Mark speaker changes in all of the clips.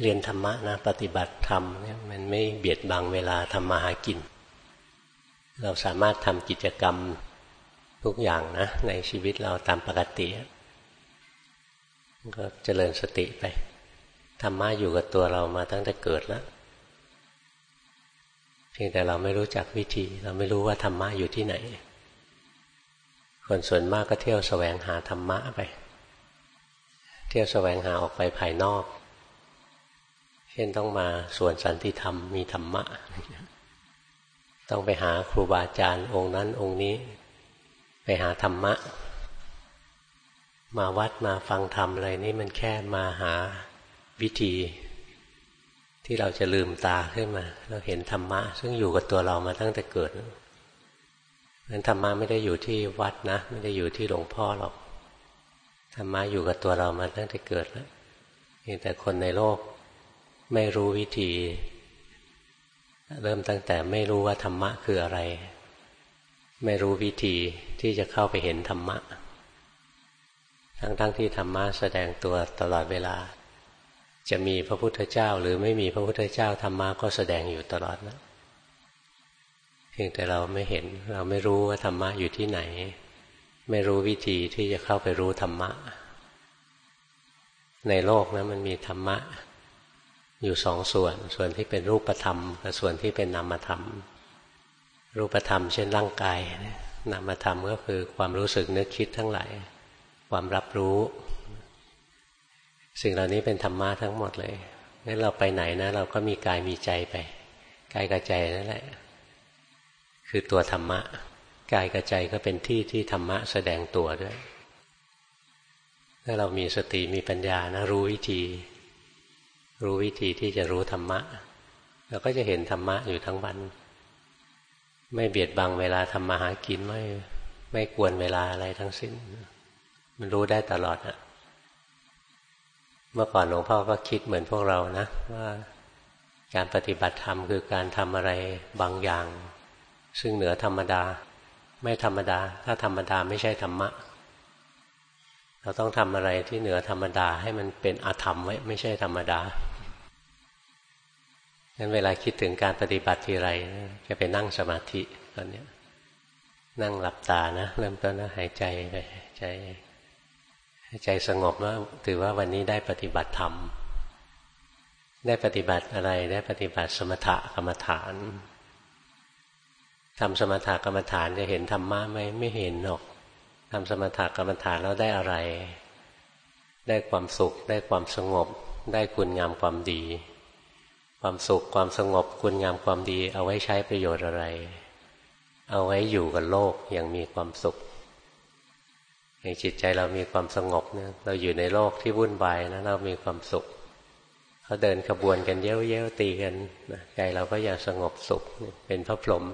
Speaker 1: เรียนธรรมะนะปฏิบัติธรรมเนี่ยมันไม่เบียดบังเวลาทำมาหากิน เราสามารถทำกิจกรรมทุกอย่างนะในชีวิตเราตามปกติก็เจริญสติไปธรรมะอยู่กับตัวเรามาตั้งแต่เกิดแล้วเพียงแต่เราไม่รู้จักวิธี เราไม่รู้ว่าธรรมะอยู่ที่ไหน คนส่วนมากก็เที่ยวแสวงหาธรรมะไป เที่ยวแสวงหาออกไปภายนอก เช่นต้องมาส่วนสันติธรรมมีธรรมะ ต้องไปหาครูบาอาจารย์องค์นั้นองค์นี้ ไปหาธรรมะ มาวัดมาฟังธรรมอะไรนี่มันแค่มาหาวิธี ที่เราจะลืมตาขึ้นมา เราเห็นธรรมะ ซึ่งอยู่กับตัวเรามาตั้งแต่เกิดนั้นธรรมะไม่ได้อยู่ที่วัดนะ ไม่ได้อยู่ที่หลวงพ่อหรอกธรรมะอยู่กับตัวเรามาตั้งแต่เกิดแล้วแต่คนในโลก ไม่รู้วิธี เริ่มตั้งแต่ไม่รู้ว่าธรรมะคืออะไร ไม่รู้วิธีที่จะเข้าไปเห็นธรรมะ ทั้งๆทที่ธรรมะแสดงตัวตลอดเวลา จะมีพระพุทธเจ้าหรือไม่มีพระพุทธเจ้าธรรมะก็แสดงอยู่ตลอดนะเพียงแต่เราไม่เห็นเราไม่รู้ว่าธรรมะอยู่ที่ไหน ไม่รู้วิธีที่จะเข้าไปรู้ธรรมะ ในโลกนะมันมีธรรมะ อยู่สองส่วน ส่วนที่เป็นรูปธรรมกับส่วนที่เป็นนามธรรม รูปธรรมเช่นร่างกาย นามธรรมก็คือความรู้สึกนึกคิดทั้งหลาย ความรับรู้ สิ่งเหล่านี้เป็นธรรมะทั้งหมดเลยงั้นเราไปไหนนะ เราก็มีกายมีใจไป กายกับใจนั่นแหละ คือตัวธรรมะ กายกับใจก็เป็นที่ที่ธรรมะแสดงตัวด้วย ถ้าเรามีสติมีปัญญานะรู้วิธี รู้วิธีที่จะรู้ธรรมะเราก็จะเห็นธรรมะอยู่ทั้งวัน ไม่เบียดบังเวลาทำมาหากินไม่ไม่กวนเวลาอะไรทั้งสิ้น มันรู้ได้ตลอดอะเมื่อก่อนหลวงพ่อก็คิดเหมือนพวกเรานะว่าการปฏิบัติธรรมคือการทำอะไรบางอย่าง ซึ่งเหนือธรรมดา ไม่ธรรมดา ถ้าธรรมดาไม่ใช่ธรรมะ เราต้องทำอะไรที่เหนือธรรมดาให้มันเป็นอาธรรมไว้ไม่ใช่ธรรมดา งั้นเวลาคิดถึงการปฏิบัติทีไรจะไปนั่งสมาธิตอนนี้นั่งหลับตานะเริ่มต้นนะหายใจไปใจใจสงบว่าถือว่าวันนี้ได้ปฏิบัติธรรม ได้ปฏิบัติอะไรได้ปฏิบัติสมถะกรรมฐานทำสมถะกรรมฐานจะเห็นธรรมะไหมไม่เห็นหรอกทำสมถะกรรมฐานแล้วได้อะไร ได้ความสุข ได้ความสงบ ได้คุณงามความดี ความสุขความสงบคุณงามความดี เอาไว้ใช้ประโยชน์อะไร เอาไว้อยู่กับโลกอย่างมีความสุขอย่างจิตใจเรามีความสงบเนี่ยเราอยู่ในโลกที่วุ่นวายนะเรามีความสุขเขาเดินขบวนกันเย้ยวเย้วตีกันใจเราก็อยากสงบสุขเป็นพระพรหม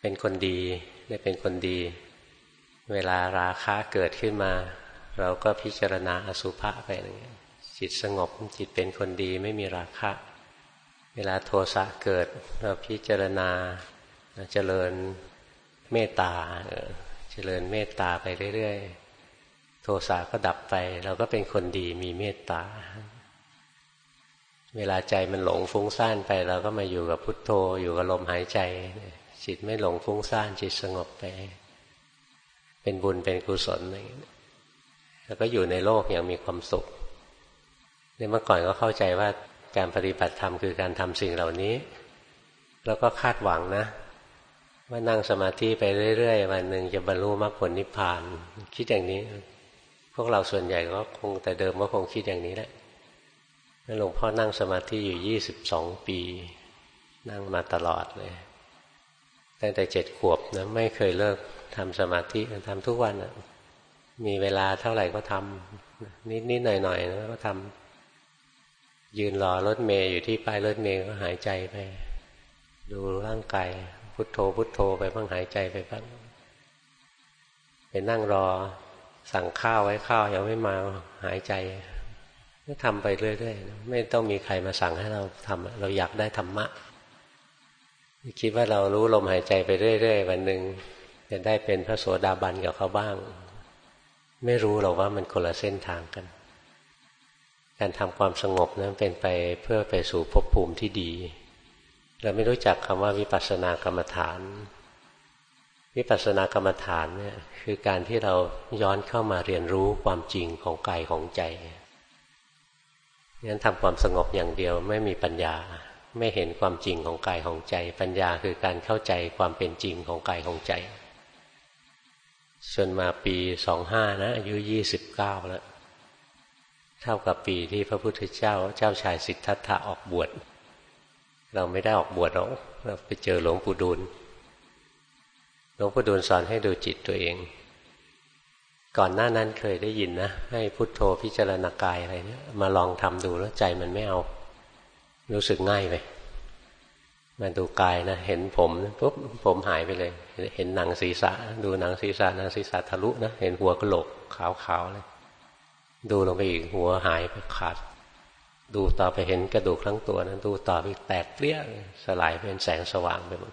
Speaker 1: เป็นคนดีได้เป็นคนดี เวลาราคะเกิดขึ้นมา เราก็พิจารณาอสุภะไปอย่างนี้ย จิตสงบจิตเป็นคนดีไม่มีราคะ เวลาโทสะเกิดเราพิจารณาเจริญเมตตาเจริญเมตตาไปเรื่อยๆ โทสะก็ดับไป เราก็เป็นคนดีมีเมตตา เวลาใจมันหลงฟุ้งซ่านไป เราก็มาอยู่กับพุทโธอยู่กับลมหายใจ จิตไม่หลงฟุ้งซ่านจิตสงบไป เป็นบุญเป็นกุศลอะไรอย่างนี้แล้วก็อยู่ในโลกอย่างมีความสุข ในเมื่อก่อนก็เข้าใจว่าการปฏิบัติธรรมคือการทำสิ่งเหล่านี้ แล้วก็คาดหวังนะว่านั่งสมาธิไปเรื่อยๆวันหนึ่งจะบรรลุมรรคผลนิพพาน คิดอย่างนี้ พวกเราส่วนใหญ่ก็คงแต่เดิมก็คงคิดอย่างนี้แหละหลวงพ่อนั่งสมาธิอยู่ยี่สิบสองปี นั่งมาตลอดเลยตั้งแต่เจ็ดขวบนะไม่เคยเลิกทำสมาธิทำทุกวันนะมีเวลาเท่าไหร่ก็ทำนิดนิดหน่อยหน่อยนะก็ทำ ยืนรอรถเมย์อยู่ที่ป้ายรถเมย์ก็หายใจไป ดูร่างกายพุทโธพุทโธไปบ้างหายใจไปบ้างไปนั่งรอ สั่งข้าวไว้ข้าวยังไม่มาหายใจก็ทำไปเรื่อยๆไม่ต้องมีใครมาสั่งให้เราทำเราอยากได้ธรรมะคิดว่าเรารู้ลมหายใจไปเรื่อยๆวันหนึ่งจะได้เป็นพระโสดาบันกับเขาบ้าง ไม่รู้หรอกว่ามันคนละเส้นทางกัน การทำความสงบนั้นเป็นไปเพื่อไปสู่ภพภูมิที่ดี เราไม่รู้จักคำว่าวิปัสสนากรรมฐาน วิปัสสนากรรมฐานเนี่ยคือการที่เราย้อนเข้ามาเรียนรู้ความจริงของกายของใจงั้นทำความสงบอย่างเดียวไม่มีปัญญาไม่เห็นความจริงของกายของใจ ปัญญาคือการเข้าใจความเป็นจริงของกายของใจจนมาปีสองห้านะอายุยี่สิบเก้าแล้ว เท่ากับปีที่พระพุทธเจ้า เจ้าชายสิทธัตถะออกบวช เราไม่ได้ออกบวชหรอกเราไปเจอหลวงปู่ดูลหลวงปู่ดูลสอนให้ดูจิตตัวเอง ก่อนหน้านั้นเคยได้ยินนะ ให้พุทโธพิจารณากายอะไรเนี่ยมาลองทำดูแล้วใจมันไม่เอา รู้สึกง่ายไปมาดูกายนะเห็นผมปุ๊บผมหายไปเลย เห็นหนังศีรษะ ดูหนังศีรษะหนังศีรษะทะลุนะเห็นหัวกระโหลกขาวๆเลย ดูลงไปอีกหัวหายไปขาด ดูต่อไปเห็นกระดูกทั้งตัวนะดูต่อไปแตกเปรี้ยสลายเป็นแสงสว่างไปหมด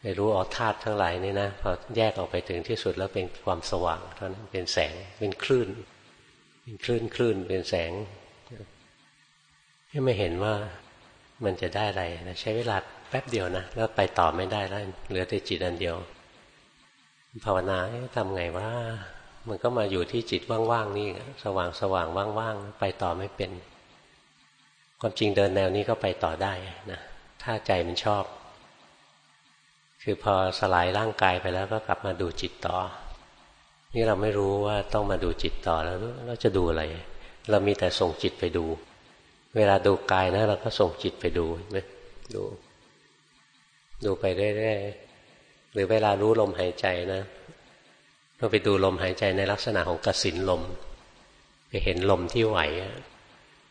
Speaker 1: ไปรู้อ๋อธาตุทั้งหลายนี่นะพอแยกออกไปถึงที่สุดแล้วเป็นความสว่างเท่านั้นเป็นแสงเป็นคลื่น เป็นคลื่นคลื่นเป็นแสงไม่เห็นว่ามันจะได้อะไรนะใช้เวลาแป๊บเดียวนะแล้วไปต่อไม่ได้แล้วเหลือแต่จิตอันเดียว ภาวนาทำไงว่า มันก็มาอยู่ที่จิตว่างๆนี่สว่างสว่างว่างๆไปต่อไม่เป็น ความจริงเดินแนวนี้ก็ไปต่อได้นะถ้าใจมันชอบ คือพอสลายร่างกายไปแล้วก็กลับมาดูจิตต่อ นี่เราไม่รู้ว่าต้องมาดูจิตต่อแล้วเราจะดูอะไร เรามีแต่ส่งจิตไปดู เวลาดูกายนะ เราก็ส่งจิตไปดูไหมดู ดูไปเรื่อยๆหรือเวลารู้ลมหายใจนะ เราไปดูลมหายใจในลักษณะของกสินลม ไปเห็นลมที่ไหว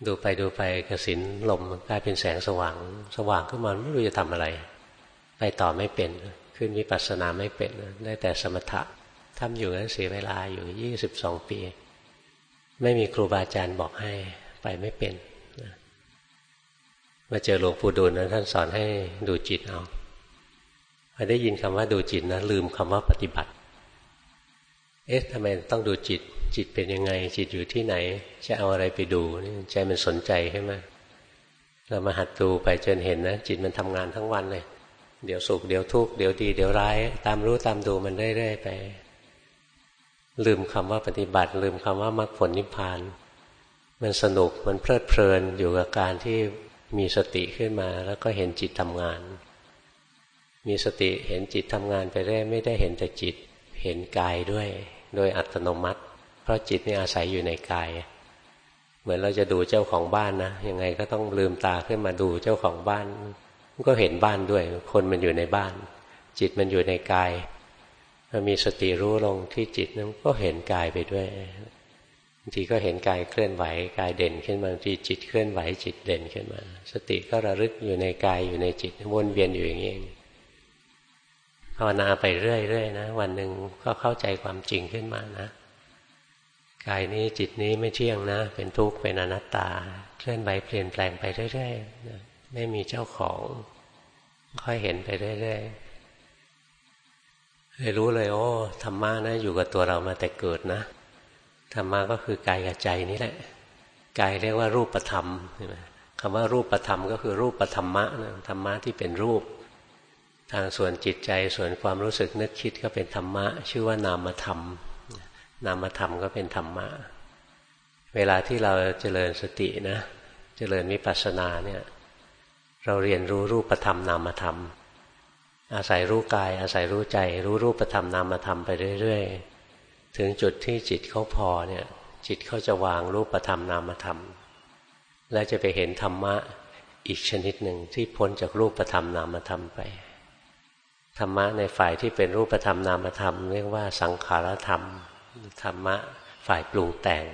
Speaker 1: ดูไปดูไปกสินลมกลายเป็นแสงสว่าง สว่างขึ้นมาไม่รู้จะทำอะไร ไปต่อไม่เป็น ขึ้นวิปัสสนาไม่เป็น ได้แต่สมถะทำอยู่นั้นเสียเวลาอยู่ยี่สิบสองปี ไม่มีครูบาอาจารย์บอกให้ไปไม่เป็นมาเจอหลวงปู่ดูลนะท่านสอนให้ดูจิตเอาพอได้ยินคำว่าดูจิตนะลืมคำว่าปฏิบัติ เอ๊ะทำไมต้องดูจิต จิตเป็นยังไง จิตอยู่ที่ไหน จะเอาอะไรไปดูนี่ใจมันสนใจใช่ไหมเรามาหัดดูไปจนเห็นนะ จิตมันทำงานทั้งวันเลย เดี๋ยวสุขเดี๋ยวทุกข์เดี๋ยวดีเดี๋ยวร้าย ตามรู้ตามดูมันเรื่อยๆไป ลืมคำว่าปฏิบัติ ลืมคำว่ามรรคผลนิพพาน มันสนุกมันเพลิดเพลินอยู่กับการที่มีสติขึ้นมา แล้วก็เห็นจิตทำงาน มีสติเห็นจิตทำงานไปเรื่อยไม่ได้เห็นแต่จิต เห็นกายด้วย โดยอัตโนมัติ เพราะจิตนี่อาศัยอยู่ในกาย เหมือนเราจะดูเจ้าของบ้านนะยังไงก็ต้องลืมตาขึ้นมาดูเจ้าของบ้านก็เห็นบ้านด้วย คนมันอยู่ในบ้าน จิตมันอยู่ในกายถ้ามีสติรู้ลงที่จิตนั้นก็เห็นกายไปด้วยบางทีก็เห็นกายเคลื่อนไหวกายเด่นขึ้นมาบางทีจิตเคลื่อนไหวจิตเด่นขึ้นมา สติก็ระลึกอยู่ในกายอยู่ในจิตวนเวียนอยู่อย่างนี้ ภาวนาไปเรื่อยๆนะ วันหนึ่งก็เข้าใจความจริงขึ้นมานะกายนี้จิตนี้ไม่เที่ยงนะ เป็นทุกข์เป็นอนัตตา เคลื่อนไหวเปลี่ยนแปลงไปเรื่อยๆนะไม่มีเจ้าของ ค่อยเห็นไปเรื่อยๆเลยรู้เลยโอ้ธรรมะนะ อยู่กับตัวเรามาแต่เกิดนะธรรมะก็คือกายกับใจนี่แหละกายเรียกว่ารูปธรรมใช่ไหมคำว่ารูปธรรมก็คือรูปธรรมะนะธรรมะที่เป็นรูป ทางส่วนจิตใจส่วนความรู้สึกนึกคิดก็เป็นธรรมะ ชื่อว่านามธรรม นามธรรมก็เป็นธรรมะ เวลาที่เราเจริญสตินะเจริญวิปัสสนาเนี่ยเราเรียนรู้รูปธรรมนามธรรม อาศัยรู้กาย อาศัยรู้ใจ รู้รูปธรรมนามธรรมไปเรื่อยๆ ถึงจุดที่จิตเขาพอเนี่ยจิตเขาจะวางรูปธรรมนามธรรม และจะไปเห็นธรรมะอีกชนิดหนึ่งที่พ้นจากรูปธรรมนามธรรมไป ธรรมะในฝ่ายที่เป็นรูปธรรมนามธรรม เรียกว่าสังขารธรรม ธรรมะฝ่ายปรุงแต่ง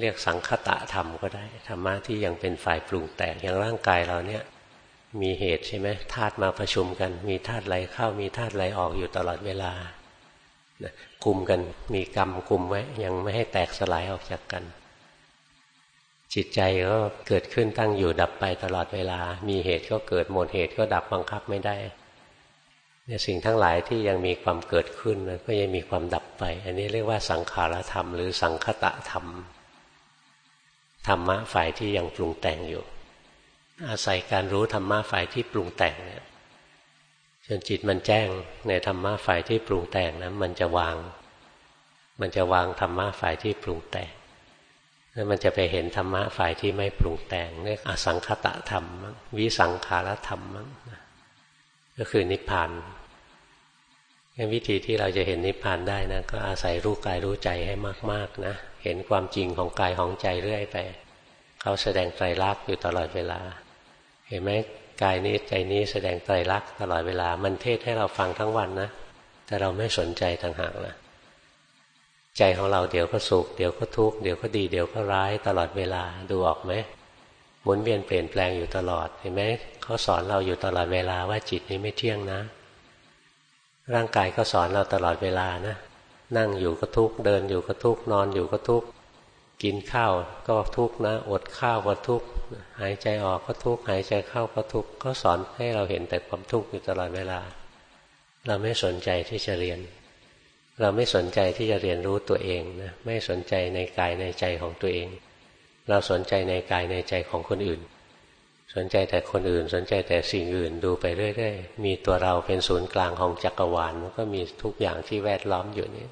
Speaker 1: เรียกสังคตะธรรมก็ได้ ธรรมะที่ยังเป็นฝ่ายปรุงแต่งอย่างร่างกายเราเนี่ยมีเหตุใช่ไหมธาตุมาประชุมกัน มีธาตุไหลเข้ามีธาตุไหลออกอยู่ตลอดเวลากุมกันมีกรรมกุมไว้ ยังไม่ให้แตกสลายออกจากกัน จิตใจก็เกิดขึ้นตั้งอยู่ดับไปตลอดเวลา มีเหตุก็เกิดหมดเหตุก็ดับบังคับไม่ได้ เนี่ยสิ่งทั้งหลายที่ยังมีความเกิดขึ้นก็ยังมีความดับไป อันนี้เรียกว่าสังขารธรรม หรือสังคตะธรรม ธรรมะฝ่ายที่ยังปรุงแต่งอยู่ อาศัยการรู้ธรรมะฝ่ายที่ปรุงแต่งเนี่ยจนจิตมันแจ้งในธรรมะฝ่ายที่ปรุงแต่งนะมันจะวาง มันจะวางธรรมะฝ่ายที่ปรุงแต่งแล้วมันจะไปเห็นธรรมะฝ่ายที่ไม่ปรุงแต่งเรียกอสังคตะธรรม วิสังขารธรรมก็คือนิพพาน วิธีที่เราจะเห็นนิพพานได้นะก็อาศัยรู้กายรู้ใจให้มาก ๆนะเห็นความจริงของกายของใจเรื่อยไปเขาแสดงไตรลักษณ์อยู่ตลอดเวลา เห็นไหมกายนี้ใจนี้แสดงไตรลักษณ์ตลอดเวลา มันเทศให้เราฟังทั้งวันนะแต่เราไม่สนใจต่างหากนะใจของเราเดี๋ยวก็สุขเดี๋ยวก็ทุกข์เดี๋ยวก็ดีเดี๋ยวก็ร้ายตลอดเวลาดูออกไหมหมุนเวียนเปลี่ยนแปลงอยู่ตลอดเห็นไหมเขาสอนเราอยู่ตลอดเวลาว่าจิตนี้ไม่เที่ยงนะ ร่างกายก็สอนเราตลอดเวลานะ นั่งอยู่ก็ทุกเดินอยู่ก็ทุกนอนอยู่ก็ทุกกินข้าวก็ทุกนะ อดข้าวก็ทุกหายใจออกก็ทุกหายใจเข้าก็ทุกข์ก็สอนให้เราเห็นแต่ความทุกข์อยู่ตลอดเวลา เราไม่สนใจที่จะเรียน เราไม่สนใจที่จะเรียนรู้ตัวเองนะไม่สนใจในกายในใจของตัวเอง เราสนใจในกายในใจของคนอื่น สนใจแต่คนอื่น สนใจแต่สิ่งอื่นดูไปเรื่อยๆมีตัวเราเป็นศูนย์กลางของจักรวาลมันก็มีทุกอย่างที่แวดล้อมอยู่นี้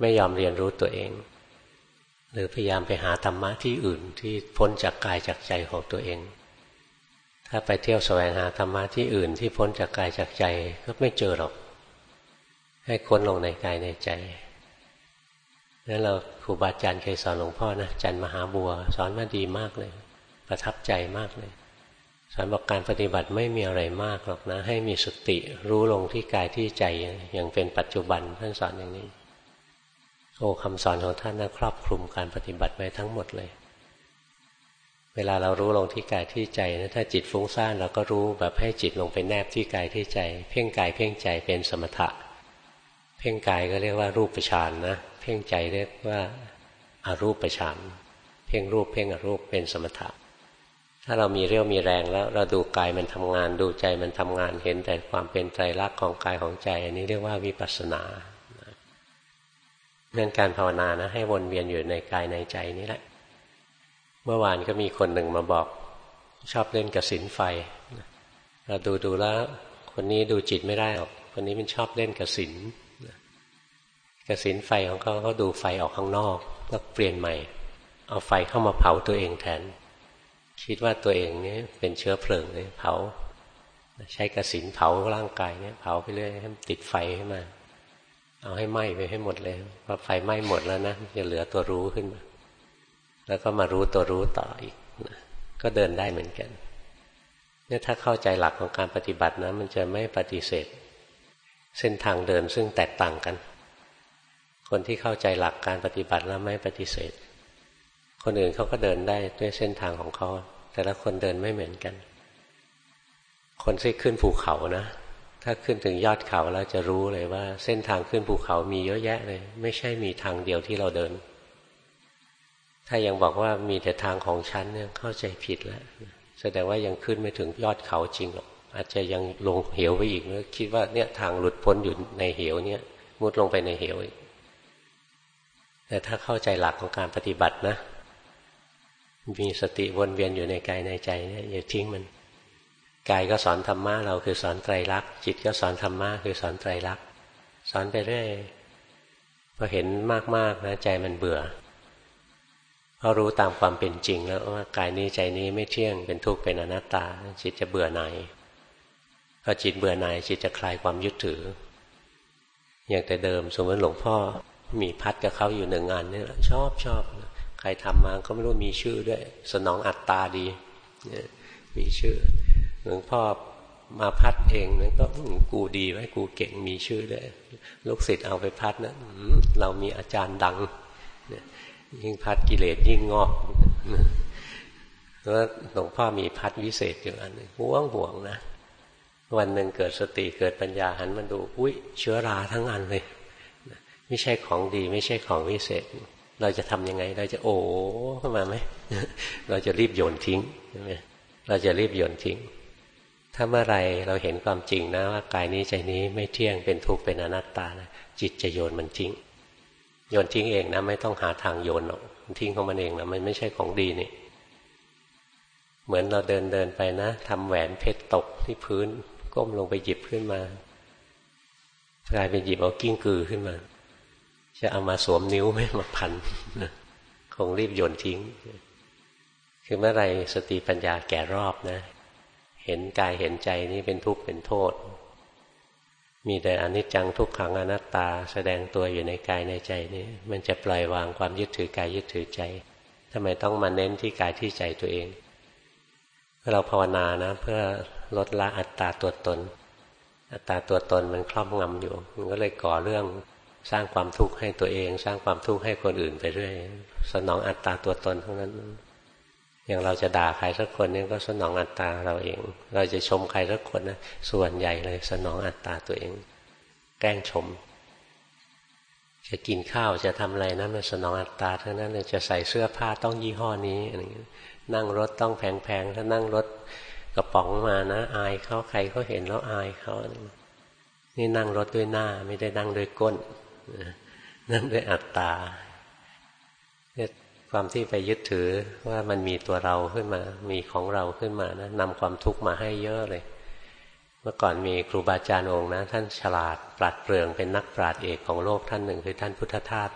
Speaker 1: ไม่ยอมเรียนรู้ตัวเอง หรือพยายามไปหาธรรมะที่อื่นที่พ้นจากกายจากใจของตัวเอง ถ้าไปเที่ยวแสวงหาธรรมะที่อื่นที่พ้นจากกายจากใจก็ไม่เจอหรอก ให้ค้นลงในกายในใจนั้นเราครูบาอาจารย์เคยสอนหลวงพ่อนะจันมหาบัว สอนมาดีมากเลย ประทับใจมากเลยสอนบอกการปฏิบัติไม่มีอะไรมากหรอกนะ ให้มีสติรู้ลงที่กายที่ใจอย่างเป็นปัจจุบันท่านสอนอย่างนี้ โอ้คำสอนของท่านนะครอบคลุมการปฏิบัติไว้ทั้งหมดเลย เวลาเรารู้ลงที่กายที่ใจนะถ้าจิตฟุ้งซ่านเราก็รู้แบบให้จิตลงไปแนบที่กายที่ใจ เพ่งกายเพ่งใจเป็นสมถะ เพ่งกายก็เรียกว่ารูปฌานนะ เพ่งใจเรียกว่าอารูปฌานเพ่งรูปเพ่งอรูปเป็นสมถะ ถ้าเรามีเรี่ยวมีแรงแล้ว เราดูกายมันทำงาน ดูใจมันทำงานเห็นแต่ความเป็นใจรักของกายของใจ อันนี้เรียกว่าวิปัสสนาเรื่องการภาวนานะ ให้วนเวียนอยู่ในกายในใจนี่แหละ เมื่อวานก็มีคนหนึ่งมาบอก ชอบเล่นกับสินไฟ เราดูดูแล้ว คนนี้ดูจิตไม่ได้หรอกคนนี้มันชอบเล่นกับสินกระสินไฟของเขาเขาดูไฟออกข้างนอก แล้วเปลี่ยนใหม่ เอาไฟเข้ามาเผาตัวเองแทน คิดว่าตัวเองนี้เป็นเชื้อเพลิงเลยเผา ใช้กระสินเผาร่างกายเนี่ยเผาไปเรื่อยให้มันติดไฟขึ้นมา เอาให้ไหม้ไปให้หมดเลยพอไฟไหม้หมดแล้วนะจะเหลือตัวรู้ขึ้นมา แล้วก็มารู้ตัวรู้ต่ออีกนะก็เดินได้เหมือนกันเนี่ยถ้าเข้าใจหลักของการปฏิบัตินะ มันจะไม่ปฏิเสธ เส้นทางเดินซึ่งแตกต่างกัน คนที่เข้าใจหลักการปฏิบัติแล้วไม่ปฏิเสธ คนอื่นเขาก็เดินได้ด้วยเส้นทางของเขา แต่ละคนเดินไม่เหมือนกัน คนที่ขึ้นภูเขานะ ถ้าขึ้นถึงยอดเขาแล้วจะรู้เลยว่า เส้นทางขึ้นภูเขามีเยอะแยะเลย ไม่ใช่มีทางเดียวที่เราเดิน ถ้ายังบอกว่ามีแต่ทางของฉันเนี่ยเข้าใจผิดแล้วแสดงว่ายังขึ้นไม่ถึงยอดเขาจริงหรอกอาจจะยังลงเหวไปอีกแล้วคิดว่าเนี่ยทางหลุดพ้นอยู่ในเหวเนี่ยมุดลงไปในเหวอีกแต่ถ้าเข้าใจหลักของการปฏิบัตินะ มีสติวนเวียนอยู่ในกายในใจเนี่ยอย่าทิ้งมันกายก็สอนธรรมะเราคือสอนไตรลักษณ์จิตก็สอนธรรมะคือสอนไตรลักษณ์สอนไปเรื่อยพอเห็นมากๆนะใจมันเบื่อพอรู้ตามความเป็นจริงแล้วว่ากายนี้ใจนี้ไม่เที่ยงเป็นทุกข์เป็นอนัตตา จิตจะเบื่อหน่ายพอจิตเบื่อหน่ายจิตจะคลายความยึดถือ อย่างแต่เดิมสมมติหลวงพ่อมีพัดกับเขาอยู่หนึ่งงานนี่แหละชอบชอบ ครทำมาก็ไม่รู้มีชื่อด้วย สนองอัตตาดีมีชื่อหลวงพ่อมาพัดเองนั่นก็กูดีไว้กูเก่งมีชื่อด้วยลูกศิษย์เอาไปพัดนะเรามีอาจารย์ดังยิ่งพัดกิเลสยิ่งงอกแล้วหลวงพ่อมีพัดวิเศษอยู่อันนึงห่วงห่วงนะวันหนึ่งเกิดสติเกิดปัญญาหันมาดูอุ้ยเชื้อราทั้งอันเลย ไม่ใช่ของดี ไม่ใช่ของวิเศษ เราจะทํำยังไง เราจะโอ้เข้ามาไหมเราจะรีบโยนทิ้งใช่ไหมเราจะรีบโยนทิ้ง ถ้าเมื่อไรเราเห็นความจริงนะว่ากายนี้ใจนี้ไม่เที่ยงเป็นทุกข์เป็นอนัตตานะจิตจะโยนมันทิ้ง โยนทิ้งเองนะไม่ต้องหาทางโยนหรอกมันทิ้งของมันเองนะมันไม่ใช่ของดีนี่ เหมือนเราเดินเดินไปนะทำแหวนเพชรตกที่พื้น ก้มลงไปหยิบขึ้นมากลายเป็นหยิบเอากิ้งกือขึ้นมา จะเอามาสวมนิ้วไม่มาพันคงรีบโยนทิ้ง คือเมื่อไรสติปัญญาแก่รอบนะ เห็นกายเห็นใจนี้เป็นทุกข์เป็นโทษ มีแต่อนิจจังทุกขังอนัตตา แสดงตัวอยู่ในกายในใจนี้ มันจะปล่อยวางความยึดถือกายยึดถือใจทำไมต้องมาเน้นที่กายที่ใจตัวเอง เราภาวนานะ เพื่อลดละอัตตาตัวตน อัตตาตัวตนมันครอบงำอยู่ มันก็เลยก่อเรื่อง สร้างความทุกข์ให้ตัวเอง สร้างความทุกข์ให้คนอื่นไปเรื่อยสนองอัตตาตัวตนทั้งนั้น อย่างเราจะด่าใครสักคนนี่ก็สนองอัตตาเราเอง เราจะชมใครสักคนนะส่วนใหญ่เลย สนองอัตตาตัวเอง แกล้งชม จะกินข้าวจะทำอะไรนะมันสนองอัตตาทั้งนั้นเลยจะใส่เสื้อผ้าต้องยี่ห้อนี้อะไรเงี้ยนั่งรถต้องแพงๆถ้านั่งรถกระป๋องมานะ อายเขาใครเขาเห็นแล้วอายเขานี่นั่งรถด้วยหน้า ไม่ได้นั่งด้วยก้น นั่งด้วยอัตตาความที่ไปยึดถือว่ามันมีตัวเราขึ้นมา มีของเราขึ้นมานะนำความทุกข์มาให้เยอะเลย เมื่อก่อนมีครูบาอาจารย์องค์นะ ท่านฉลาดปราดเปรื่องเป็นนักปราชญ์เอกของโลกท่านหนึ่งคือท่านพุทธทาส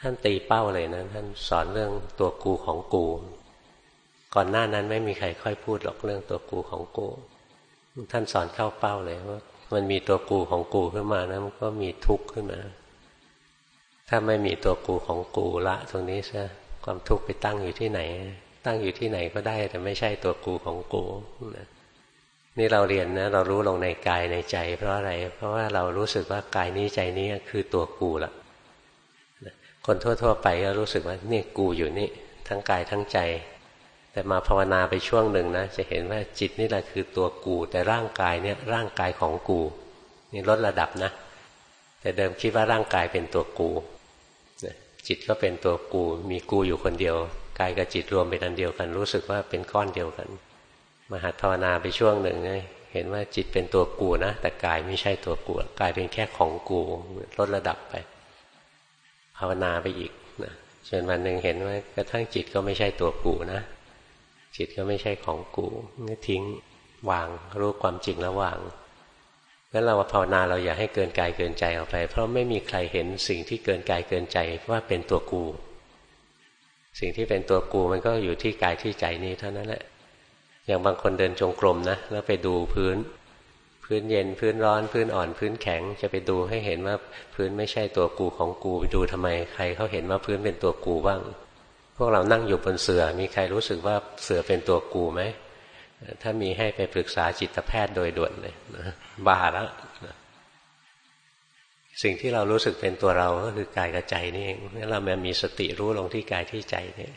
Speaker 1: ท่านตีเป้าเลยนะ ท่านสอนเรื่องตัวกูของกู ก่อนหน้านั้นไม่มีใครค่อยพูดหรอกเรื่องตัวกูของกู ท่านสอนเข้าเป้าเลยว่า มันมีตัวกูของกูขึ้นมานะมันก็มีทุกข์ขึ้นมา ถ้าไม่มีตัวกูของกูละ ตรงนี้ซะความทุกข์ไปตั้งอยู่ที่ไหน ตั้งอยู่ที่ไหนก็ได้ แต่ไม่ใช่ตัวกูของกูนี่เราเรียนนะ เรารู้ลงในกายในใจ เพราะอะไร เพราะว่าเรารู้สึกว่ากายนี้ใจนี้คือตัวกูละคนทั่ว ๆ ไปก็รู้สึกว่านี่กูอยู่นี่ ทั้งกายทั้งใจ แต่มาภาวนาไปช่วงหนึ่งนะ จะเห็นว่าจิตนี่แหละคือตัวกู แต่ร่างกายเนี่ยร่างกายของกู นี่ลดระดับนะ แต่เดิมคิดว่าร่างกายเป็นตัวกู จิตก็เป็นตัวกู มีกูอยู่คนเดียว กายกับจิตรวมเป็นอันเดียวกัน รู้สึกว่าเป็นก้อนเดียวกันมาหัดภาวนาไปช่วงหนึ่งเห็นว่าจิตเป็นตัวกูนะ แต่กายไม่ใช่ตัวกู กายเป็นแค่ของกูลดระดับไป ภาวนาไปอีกนะจนวันหนึ่งเห็นว่ากระทั่งจิตก็ไม่ใช่ตัวกูนะ จิตก็ไม่ใช่ของกูทิ้งวางรู้ความจริงแล้ววางงั้นเราภาวนาเราอย่าให้เกินกายเกินใจออกไป เพราะไม่มีใครเห็นสิ่งที่เกินกายเกินใจว่าเป็นตัวกู สิ่งที่เป็นตัวกูมันก็อยู่ที่กายที่ใจนี้เท่านั้นแหละอย่างบางคนเดินจงกรมนะแล้วไปดูพื้น พื้นเย็นพื้นร้อนพื้นอ่อนพื้นแข็ง จะไปดูให้เห็นว่าพื้นไม่ใช่ตัวกูของกูไปดูทำไมใครเขาเห็นว่าพื้นเป็นตัวกูบ้าง พวกเรานั่งอยู่บนเสือมีใครรู้สึกว่าเสือเป็นตัวกูไหมถ้ามีให้ไปปรึกษาจิตแพทย์โดยด่วนเลยนะบาแล้วนะสิ่งที่เรารู้สึกเป็นตัวเราก็คือกายกับใจนี่เองนี่เราแม้มีสติรู้ลงที่กายที่ใจเนี่ย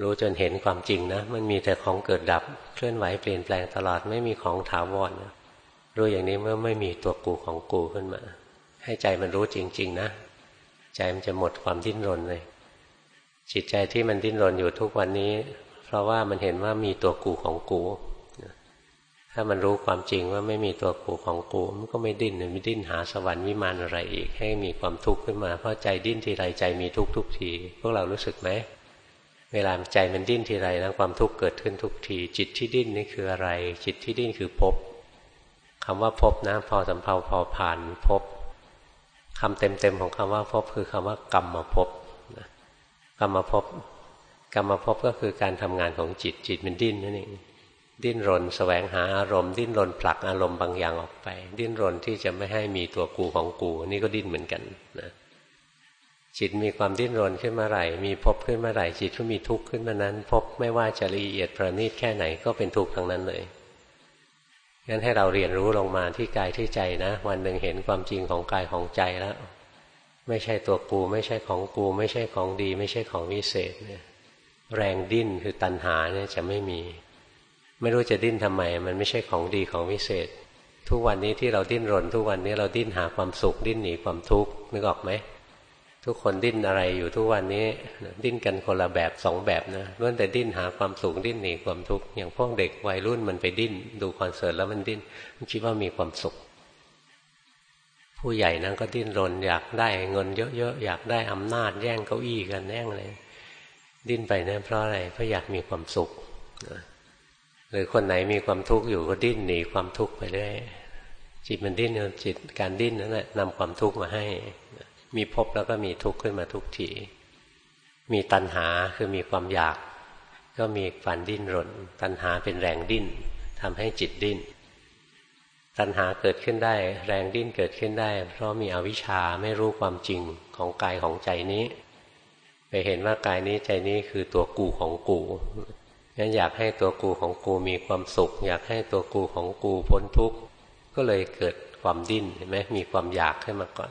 Speaker 1: รู้จนเห็นความจริงนะ มันมีแต่ของเกิดดับเคลื่อนไหวเปลี่ยนแปลงตลอดไม่มีของถาวรนะรู้อย่างนี้เมื่อไม่มีตัวกูของกูขึ้นมา ให้ใจมันรู้จริง ๆ นะ ใจมันจะหมดความดิ้นรนเลย จิตใจที่มันดิ้นรนอยู่ทุกวันนี้ เพราะว่ามันเห็นว่ามีตัวกูของกู ถ้ามันรู้ความจริงว่าไม่มีตัวกูของกู มันก็ไม่ดิ้นไม่ดิ้นหาสวรรค์วิมานอะไรอีก ให้มีความทุกข์ขึ้นมา เพราะใจดิ้นทีไรใจมีทุกทุกที พวกเรารู้สึกไหม เวลาใจมันดิ้นทีไรนะความทุกข์เกิดขึ้นทุกที จิตที่ดิ้นนี่คืออะไร จิตที่ดิ้นคือภพคำว่าภพนะ พอสำเพาพอผ่านภพคำเต็มๆของคำว่าภพคือคำว่ากรรมมาภพ กรรมมาภพกรรมภพก็คือการทำงานของจิตจิตมันดิ้นนั่นเองดิ้นรนสแสวงหาอารมณ์ ดิ้นรนผลักอารมณ์บางอย่างออกไป ดิ้นรนที่จะไม่ให้มีตัวกูของกู นี่ก็ดิ้นเหมือนกันนะจิตมีความดิ้นรนขึ้นมาไหร่ มีภพขึ้นมาไหร่ จิตก็มีทุกข์ขึ้นมานั้นภพไม่ว่าจะละเอียดประณีตแค่ไหนก็เป็นทุกข์ทั้งนั้นเลยงั้นให้เราเรียนรู้ลงมาที่กายที่ใจนะ วันหนึ่งเห็นความจริงของกายของใจแล้ว ไม่ใช่ตัวกู ไม่ใช่ของกู ไม่ใช่ของดี ไม่ใช่ของวิเศษเนี่ยแรงดิ้นคือตัณหาเนี่ยจะไม่มี ไม่รู้จะดิ้นทำไม มันไม่ใช่ของดีของวิเศษ ทุกวันนี้ที่เราดิ้นรน ทุกวันนี้เราดิ้นหาความสุข ดิ้นหนีความทุกข์นึกออกไหมทุกคนดิ้นอะไรอยู่ทุกวันนี้ ดิ้นกันคนละแบบสองแบบนะล้วนแต่ดิ้นหาความสุขดิ้นหนีความทุกข์อย่างพวกเด็กวัยรุ่นมันไปดิ้น ดูคอนเสิร์ตแล้วมันดิ้นมันคิดว่ามีความสุข ผู้ใหญ่นั้นก็ดิ้นรนอยากได้เงินเยอะๆอยากได้อำนาจแย่งเก้าอี้กันแย่งอะไรดิ้นไปเนี่ยเพราะอะไรเพราะอยากมีความสุขหรือคนไหนมีความทุกข์อยู่ก็ดิ้นหนีความทุกข์ไปเรื่อยจิตมันดิ้นจิตการดิ้นนั่นแหละนำความทุกข์มาให้ มีพบแล้วก็มีทุกข์ขึ้นมาทุกทีมีตัณหาคือมีความอยาก ก็มีฝันดิ้นรน ตัณหาเป็นแรงดิ้นทำให้จิตดิ้น ตัณหาเกิดขึ้นได้ แรงดิ้นเกิดขึ้นได้ เพราะมีอวิชชาไม่รู้ความจริงของกายของใจนี้ ไปเห็นว่ากายนี้ใจนี้คือตัวกูของกูงั้นอยากให้ตัวกูของกูมีความสุข อยากให้ตัวกูของกูพ้นทุกข์ก็เลยเกิดความดิ้นเห็นไหมมีความอยากขึ้นมาก่อน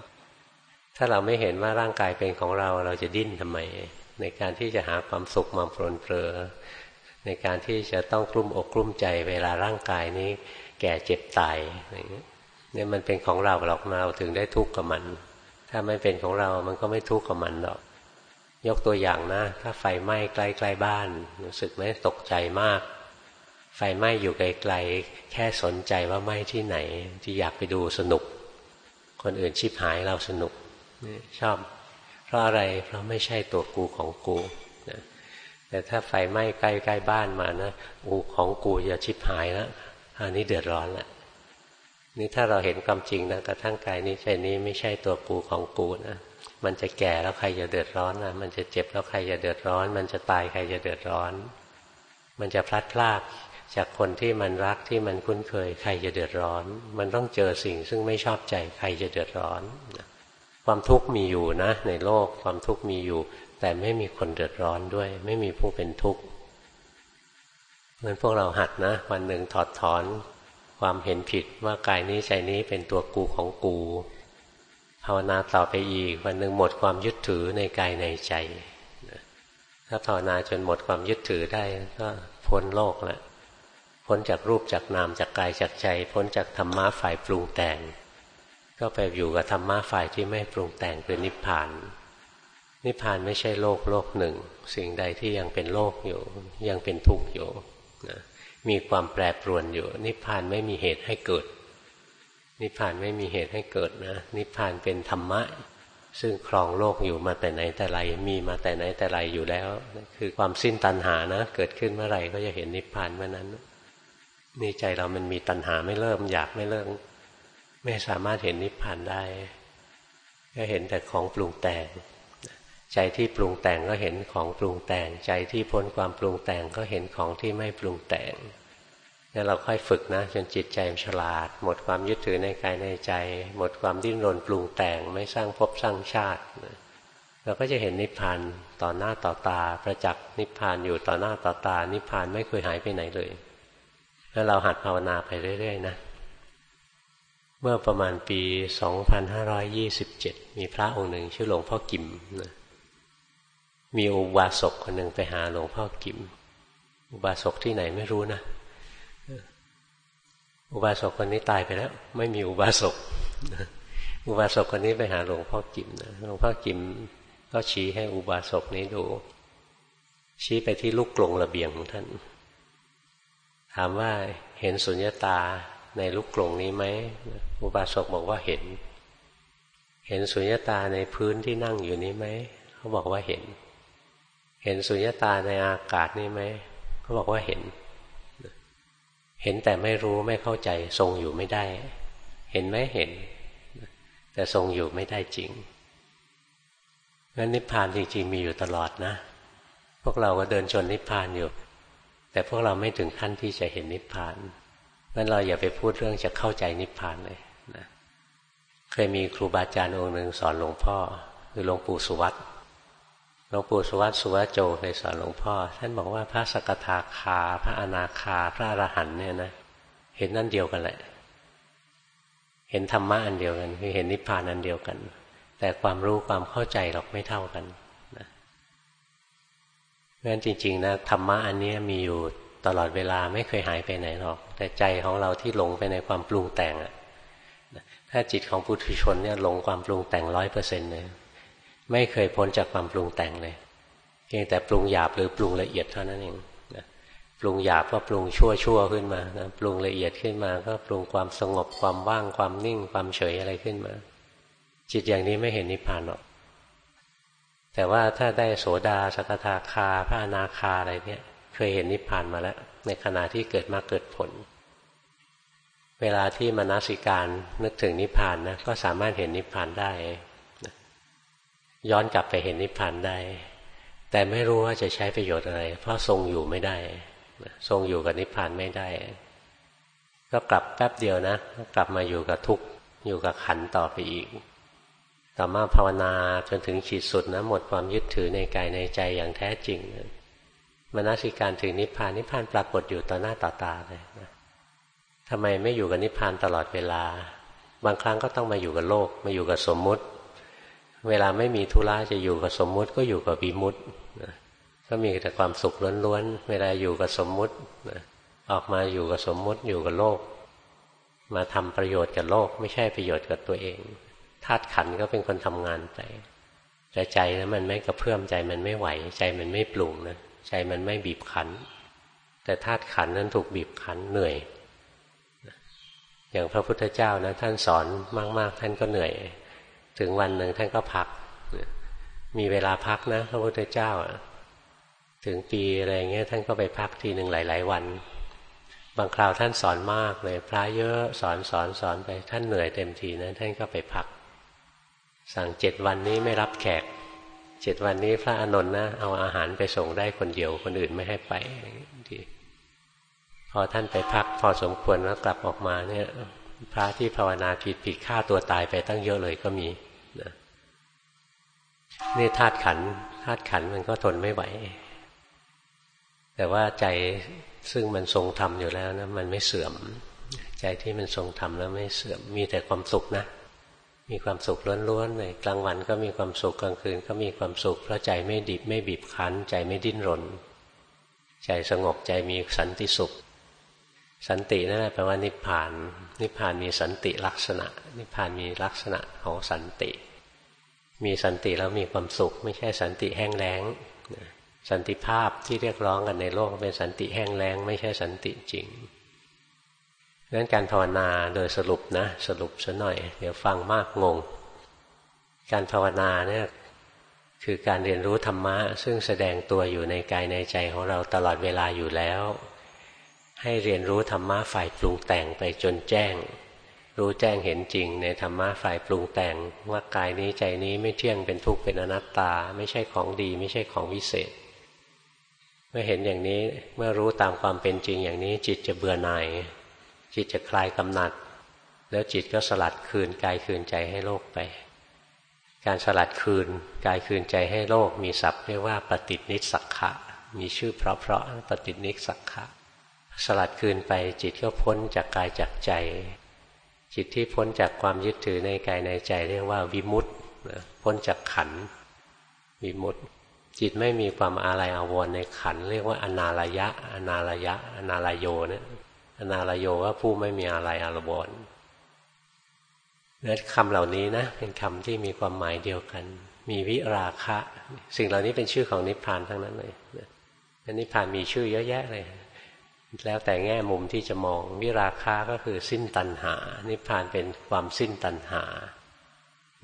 Speaker 1: ถ้าเราไม่เห็นว่าร่างกายเป็นของเราเราจะดิ้นทำไม ในการที่จะหาความสุขมาปลนเปลือในการที่จะต้องกลุ้มอกกลุ้มใจเวลาร่างกายนี้ แก่เจ็บตายเนี่ยมันเป็นของเราหรอกเราถึงได้ทุกข์กับมัน ถ้าไม่เป็นของเรามันก็ไม่ทุกข์กับมันหรอก ยกตัวอย่างนะ ถ้าไฟไหม้ใกล้ๆบ้าน รู้สึกไหมตกใจมาก ไฟไหม้อยู่ไกลๆ แค่สนใจว่าไหม้ที่ไหนที่อยากไปดูสนุก คนอื่นชิบหายเราสนุกชอบ เพราะอะไรเพราะไม่ใช่ตัวกูของกูแต่ถ้าไฟไหม้ใกล้ๆบ้านมานะอูของกูจะชิบหายแล้ว อันนี้เดือดร้อนแหละนี่ถ้าเราเห็นความจริงนะกระทั่งกายนี้ใจนี้ไม่ใช่ตัวกูของกูนะมันจะแก่แล้วใครจะเดือดร้อนนะมันจะเจ็บแล้วใครจะเดือดร้อน มันจะตายใครจะเดือดร้อน มันจะพลัดพรากจากคนที่มันรักที่มันคุ้นเคย ใครจะเดือดร้อน มันต้องเจอสิ่งซึ่งไม่ชอบใจใครจะเดือดร้อน ความทุกข์มีอยู่นะ ในโลกความทุกข์มีอยู่ แต่ไม่มีคนเดือดร้อนด้วย ไม่มีผู้เป็นทุกข์ เหมือนพวกเราหัดนะ วันหนึ่งถอดถอนความเห็นผิดว่ากายนี้ใจนี้เป็นตัวกูของกูภาวนาต่อไปอีก วันหนึ่งหมดความยึดถือในกายในใจถ้าภาวนาจนหมดความยึดถือได้ก็พ้นโลกแล้วพ้นจากรูปจากนามจากกายจากใจ พ้นจากธรรมะฝ่ายปรุงแต่ง ก็ไปอยู่กับธรรมะฝ่ายที่ไม่ปรุงแต่งคือนิพพาน นิพพานไม่ใช่โลกโลกหนึ่ง สิ่งใดที่ยังเป็นโลกอยู่ ยังเป็นทุกข์อยู่ นะมีความแปรปรวนอยู่ นิพพานไม่มีเหตุให้เกิด นิพพานไม่มีเหตุให้เกิดนะ นิพพานเป็นธรรมะ ซึ่งครองโลกอยู่มาแต่ไหนแต่ไรมีมาแต่ไหนแต่ไรอยู่แล้ว คือความสิ้นตัณหานะ เกิดขึ้นเมื่อไหร่ก็จะเห็นนิพพานเมื่อนั้นนี่ใจเรามันมีตัณหาไม่เริ่มอยากไม่เริ่มไม่สามารถเห็นนิพพานได้ ก็เห็นแต่ของปรุงแต่ง ใจที่ปรุงแต่งก็เห็นของปรุงแต่ง ใจที่พ้นความปรุงแต่งก็เห็นของที่ไม่ปรุงแต่งนี่เราค่อยฝึกนะ จนจิตใจฉลาด หมดความยึดถือในกายในใจ หมดความดิ้นรนปรุงแต่งไม่สร้างภพสร้างชาติเราก็จะเห็นนิพพานต่อหน้าต่อตา ประจักษ์นิพพานอยู่ต่อหน้าต่อตา นิพพานไม่เคยหายไปไหนเลยแล้วเราหัดภาวนาไปเรื่อยๆนะเมื่อประมาณปี 2527 มีพระองค์หนึ่งชื่อหลวงพ่อกิมนะ มีอุบาสกคนหนึ่งไปหาหลวงพ่อกิม อุบาสกที่ไหนไม่รู้นะ อุบาสกคนนี้ตายไปแล้ว ไม่มีอุบาสก อุบาสกคนนี้ไปหาหลวงพ่อกิมนะหลวงพ่อกิมก็ชี้ให้อุบาสกนี้ดู ชี้ไปที่ลูกกลงระเบียงของท่าน ถามว่าเห็นสุญญตาในลูกกลงนี้ไหม อุบาสกบอกว่าเห็น เห็นสุญญตาในพื้นที่นั่งอยู่นี้ไหม เขาบอกว่าเห็น เห็นสุญญตาในอากาศนี่ไหมเขาบอกว่าเห็น เห็นแต่ไม่รู้ไม่เข้าใจ ทรงอยู่ไม่ได้ เห็นไหมเห็น แต่ทรงอยู่ไม่ได้จริงงั้นนิพพานจริงๆมีอยู่ตลอดนะ พวกเราก็เดินชนนิพพานอยู่ แต่พวกเราไม่ถึงขั้นที่จะเห็นนิพพานงั้นเราอย่าไปพูดเรื่องจะเข้าใจนิพพานเลยนะเคยมีครูบาอาจารย์องค์หนึ่งสอนหลวงพ่อ คือหลวงปู่สุวัตห ลวงปู่สุวัตสุวัจโจเคยสอนหลวงพ่อ ท่านบอกว่าพระสกทาคา พระอนาคา พระอรหันเนี่ยนะเห็นนั่นเดียวกันแหละ เห็นธรรมะอันเดียวกัน คือเห็นนิพพานอันเดียวกัน แต่ความรู้ความเข้าใจหรอกไม่เท่ากันนะเพราะฉะนั้นจริง ๆ นะธรรมะอันนี้มีอยู่ตลอดเวลาไม่เคยหายไปไหนหรอก แต่ใจของเราที่หลงไปในความปรุงแต่งอะถ้าจิตของปุถุชนเนี่ยหลงความปรุงแต่งร้อยเปอร์เซ็นต์เลย ไม่เคยพ้นจากความปรุงแต่งเลย เพียงแต่ปรุงหยาบหรือปรุงละเอียดเท่านั้นเองนะปรุงหยาบก็ปรุงชั่วชั่วขึ้นมานะปรุงละเอียดขึ้นมา ก็ปรุงความสงบความว่างความนิ่งความเฉยอะไรขึ้นมา จิตอย่างนี้ไม่เห็นนิพพานหรอก แต่ว่าถ้าได้โสดาสกทาคาพระอนาคาอะไรเนี่ย เคยเห็นนิพพานมาแล้ว ในขณะที่เกิดมาเกิดผล เวลาที่มนสิการนึกถึงนิพพานนะก็สามารถเห็นนิพพานได้ ย้อนกลับไปเห็นนิพพานได้ แต่ไม่รู้ว่าจะใช้ประโยชน์อะไร เพราะทรงอยู่ไม่ได้ ทรงอยู่กับนิพพานไม่ได้ ก็กลับแป๊บเดียวนะ กลับมาอยู่กับทุกข์อยู่กับขันต่อไปอีก ต่อมาภาวนาจนถึงขีดสุดนะ หมดความยึดถือในกายในใจอย่างแท้จริงมนสิการถึงนิพพานนิพพานปรากฏอยู่ต่อหน้าต่อตาเลยนะทำไมไม่อยู่กับนิพพานตลอดเวลา บางครั้งก็ต้องมาอยู่กับโลก มาอยู่กับสมมุติ เวลาไม่มีธุระจะอยู่กับสมมุติก็อยู่กับวิมุติก็มีแต่ความสุขล้วนๆ เวลาอยู่กับสมมุติออกมาอยู่กับสมมุติอยู่กับโลก มาทำประโยชน์กับโลก ไม่ใช่ประโยชน์กับตัวเองธาตุขันก็เป็นคนทำงานไปแต่ใจนะมันไม่กระเพื่อมใจมันไม่ไหว ใจมันไม่ปรุงนะใจมันไม่บีบขันแต่ธาตุขันนั้นถูกบีบขันเหนื่อยอย่างพระพุทธเจ้านะท่านสอนมาก ๆ ท่านก็เหนื่อย ถึงวันหนึ่งท่านก็พัก มีเวลาพักนะพระพุทธเจ้า ถึงปีอะไรเงี้ยท่านก็ไปพักทีหนึ่งหลาย ๆ วัน บางคราวท่านสอนมากเลย พระเยอะสอนสอนสอนไปท่านเหนื่อยเต็มทีนะท่านก็ไปพัก สั่งเจ็ดวันนี้ไม่รับแขกเจ็ดวันนี้พระอานนท์นะเอาอาหารไปส่งได้คนเดียวคนอื่นไม่ให้ไปทีพอท่านไปพักพอสมควรแล้วกลับออกมาเนี่ยพระที่ภาวนาผิดผิดฆ่าตัวตายไปตั้งเยอะเลยก็มี นะนี่ธาตุขันธาตุขันมันก็ทนไม่ไหว แต่ว่าใจซึ่งมันทรงธรรมอยู่แล้วนะมันไม่เสื่อม ใจที่มันทรงธรรมแล้วไม่เสื่อม มีแต่ความสุขนะ มีความสุขล้วนๆเลยกลางวันก็มีความสุขกลางคืนก็มีความสุข เพราะใจไม่ดิบไม่บีบคั้น ใจไม่ดิ้นรน ใจสงบใจมีสันติสุข สันตินั่นแหละแปลว่านิพพาน นิพพานมีสันติลักษณะ นิพพานมีลักษณะของสันติ มีสันติแล้วมีความสุข ไม่ใช่สันติแห้งแล้งสันติภาพที่เรียกร้องกันในโลกเป็นสันติแห้งแล้ง ไม่ใช่สันติจริงดังนั้นการภาวนาโดยสรุปนะ สรุปซะหน่อย เดี๋ยวฟังมากงง การภาวนาเนี่ยคือการเรียนรู้ธรรมะ ซึ่งแสดงตัวอยู่ในกายในใจของเราตลอดเวลาอยู่แล้ว ให้เรียนรู้ธรรมะฝ่ายปรุงแต่งไปจนแจ้ง รู้แจ้งเห็นจริง ในธรรมะฝ่ายปรุงแต่งว่ากายนี้ใจนี้ไม่เที่ยงเป็นทุกข์เป็นอนัตตา ไม่ใช่ของดี ไม่ใช่ของวิเศษ เมื่อเห็นอย่างนี้เมื่อรู้ตามความเป็นจริงอย่างนี้ จิตจะเบื่อหน่าย จิตจะคลายกำหนัด แล้วจิตก็สลัดคืนกายคืนใจให้โลกไป การสลัดคืนกายคืนใจให้โลกมีศัพท์เรียกว่าปฏินิสักขะ มีชื่อเพราะๆปฏินิสักขะ สลัดคืนไปจิตก็พ้นจากกายจากใจ จิตที่พ้นจากความยึดถือในกายในใจเรียกว่าวิมุตต์พ้นจากขันวิมุตต์จิตไม่มีความอาลัยอาวรณ์ในขัน เรียกว่าอนาลยะ อนาลยะ อนาลโยเนี่ยอนาลโยว่าผู้ไม่มีอะไรอาวรณ์เนี่ยคำเหล่านี้นะเป็นคำที่มีความหมายเดียวกัน มีวิราคะ สิ่งเหล่านี้เป็นชื่อของนิพพานทั้งนั้นเลยนิพพานมีชื่อเยอะแยะเลย แล้วแต่แง่มุมที่จะมอง วิราคะก็คือสิ้นตัณหา นิพพานเป็นความสิ้นตัณหา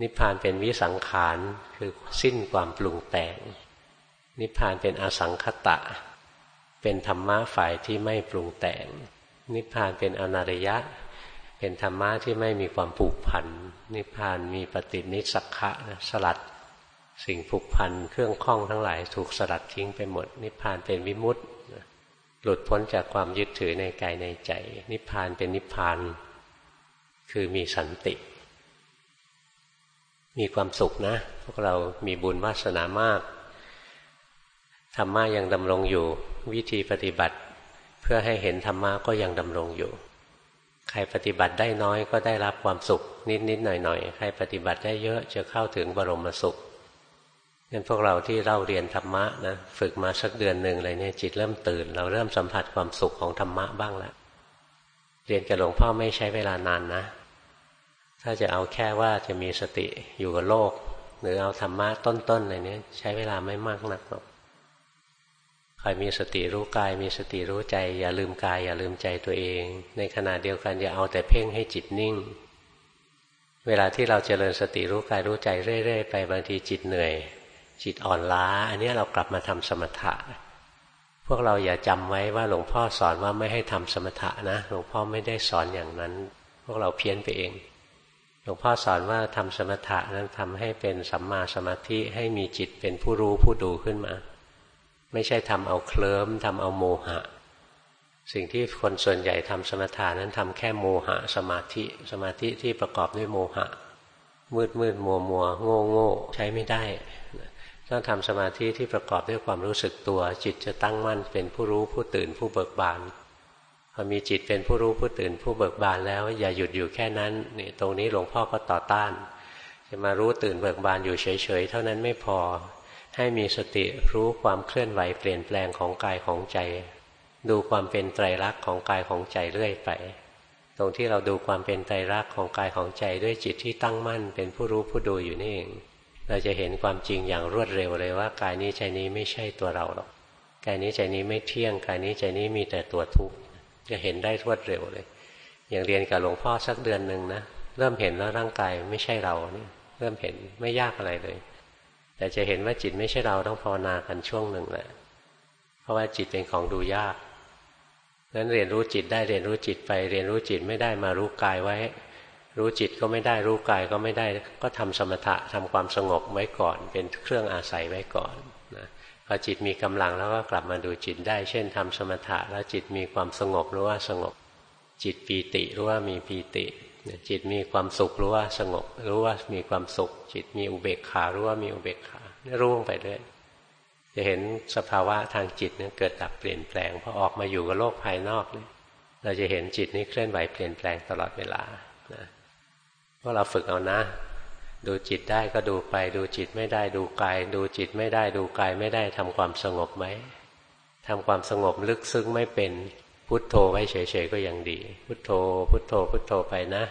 Speaker 1: นิพพานเป็นวิสังขารคือสิ้นความปรุงแต่ง นิพพานเป็นอสังคตะ เป็นธรรมะฝ่ายที่ไม่ปรุงแต่ง นิพพานเป็นอนารยะ เป็นธรรมะที่ไม่มีความผูกพัน นิพพานมีปฏินิสักขะสลัด สิ่งผูกพันเครื่องข้องทั้งหลายถูกสลัดทิ้งไปหมด นิพพานเป็นวิมุตติ หลุดพ้นจากความยึดถือในกายในใจ นิพพานเป็นนิพพาน คือมีสันติ มีความสุขนะ พวกเรามีบุญวาสนามากธรรมะยังดำรงอยู่ วิธีปฏิบัติ เพื่อให้เห็นธรรมะก็ยังดำรงอยู่ ใครปฏิบัติได้น้อยก็ได้รับความสุขนิดๆหน่อยๆใครปฏิบัติได้เยอะจะเข้าถึงบรมสุข งั้นพวกเราที่เล่าเรียนธรรมะนะฝึกมาสักเดือนหนึ่งเลยเนี่ยจิตเริ่มตื่น เราเริ่มสัมผัสความสุขของธรรมะบ้างแล้วเรียนกับหลวงพ่อไม่ใช้เวลานานนะ ถ้าจะเอาแค่ว่าจะมีสติอยู่กับโลก หรือเอาธรรมะต้นๆอะไรเนี้ยใช้เวลาไม่มากนักหรอกคอยมีสติรู้กาย มีสติรู้ใจ อย่าลืมกาย อย่าลืมใจตัวเอง ในขณะเดียวกันอย่าเอาแต่เพ่งให้จิตนิ่ง เวลาที่เราเจริญสติรู้กายรู้ใจเรื่อย ๆ ไปบางทีจิตเหนื่อย จิตอ่อนล้า อันนี้เรากลับมาทำสมถะ พวกเราอย่าจำไว้ว่าหลวงพ่อสอนว่าไม่ให้ทำสมถะนะ หลวงพ่อไม่ได้สอนอย่างนั้น พวกเราเพี้ยนไปเอง หลวงพ่อสอนว่าทำสมถะนั้นทำให้เป็นสัมมาสมาธิให้มีจิตเป็นผู้รู้ผู้ดูขึ้นมา ไม่ใช่ทำเอาเคลิ้มทำเอาโมหะ สิ่งที่คนส่วนใหญ่ทำสมถานั้นทำแค่โมหะ สมาธิ สมาธิที่ประกอบด้วยโมหะมืดมืดมัวมัวโง่โง่ใช้ไม่ได้ ต้องทำสมาธิที่ประกอบด้วยความรู้สึกตัว จิตจะตั้งมั่นเป็นผู้รู้ผู้ตื่นผู้เบิกบานพอมีจิตเป็นผู้รู้ผู้ตื่นผู้เบิกบานแล้วอย่าหยุดอยู่แค่นั้นนี่ตรงนี้หลวงพ่อก็ต่อต้าน จะมารู้ตื่นเบิกบานอยู่เฉยๆ เท่านั้นไม่พอให้มีสติรู้ความเคลื่อนไหวเปลี่ยนแปลงของกายของใจ ดูความเป็นไตรลักษณ์ของกายของใจเรื่อยไป ตรงที่เราดูความเป็นไตรลักษณ์ของกายของใจด้วยจิตที่ตั้งมั่น เป็นผู้รู้ผู้ดูอยู่นี่เอง เราจะเห็นความจริงอย่างรวดเร็วเลยว่ากายนี้ใจนี้ไม่ใช่ตัวเราหรอกกายนี้ใจนี้ไม่เที่ยงกายนี้ใจนี้มีแต่ตัวทุกข์จะเห็นได้รวดเร็วเลย อย่างเรียนกับหลวงพ่อสักเดือนหนึ่งนะเริ่มเห็นแล้วร่างกายไม่ใช่เรานี่เริ่มเห็นไม่ยากอะไรเลย แต่จะเห็นว่าจิตไม่ใช่เราต้องภาวนากันช่วงหนึ่งแหละเพราะว่าจิตเป็นของดูยากนั้นเรียนรู้จิตได้เรียนรู้จิตไปเรียนรู้จิตไม่ได้มารู้กายไว้ รู้จิตก็ไม่ได้รู้กายก็ไม่ได้ ก็ทำสมถะทำความสงบไว้ก่อน เป็นเครื่องอาศัยไว้ก่อนนะพอจิตมีกำลังแล้วก็กลับมาดูจิตได้ เช่นทำสมถะแล้วจิตมีความสงบรู้ว่าสงบ จิตปีติรู้ว่ามีปีติ จิตมีความสุขรู้ว่าสงบ รู้ว่ามีความสุข จิตมีอุเบกขารู้ว่ามีอุเบกขารู้ไปเรื่อยจะเห็นสภาวะทางจิตเนี่ยเกิดดับเปลี่ยนแปลงพอออกมาอยู่กับโลกภายนอกเนี่ยเราจะเห็นจิตนี้เคลื่อนไหวเปลี่ยนแปลงตลอดเวลานะ พวกเราฝึกเอานะ ดูจิตได้ก็ดูไป ดูจิตไม่ได้ดูกาย ดูจิตไม่ได้ดูกายไม่ได้ทำความสงบไหมทำความสงบลึกซึ้งไม่เป็นพุทโธไว้เฉยๆก็ยังดี พุทโธ พุทโธ พุทโธไปนะ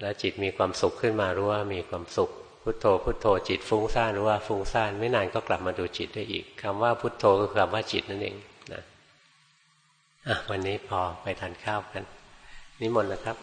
Speaker 1: แล้วจิตมีความสุขขึ้นมารู้ว่ามีความสุข พุทโธ พุทโธ จิตฟุ้งซ่านรู้ว่าฟุ้งซ่านไม่นานก็กลับมาดูจิตได้อีกคำว่าพุทโธก็คือคำว่าจิตนั่นเองนะอะวันนี้พอไปทานข้าวกัน นิมนต์นะครับ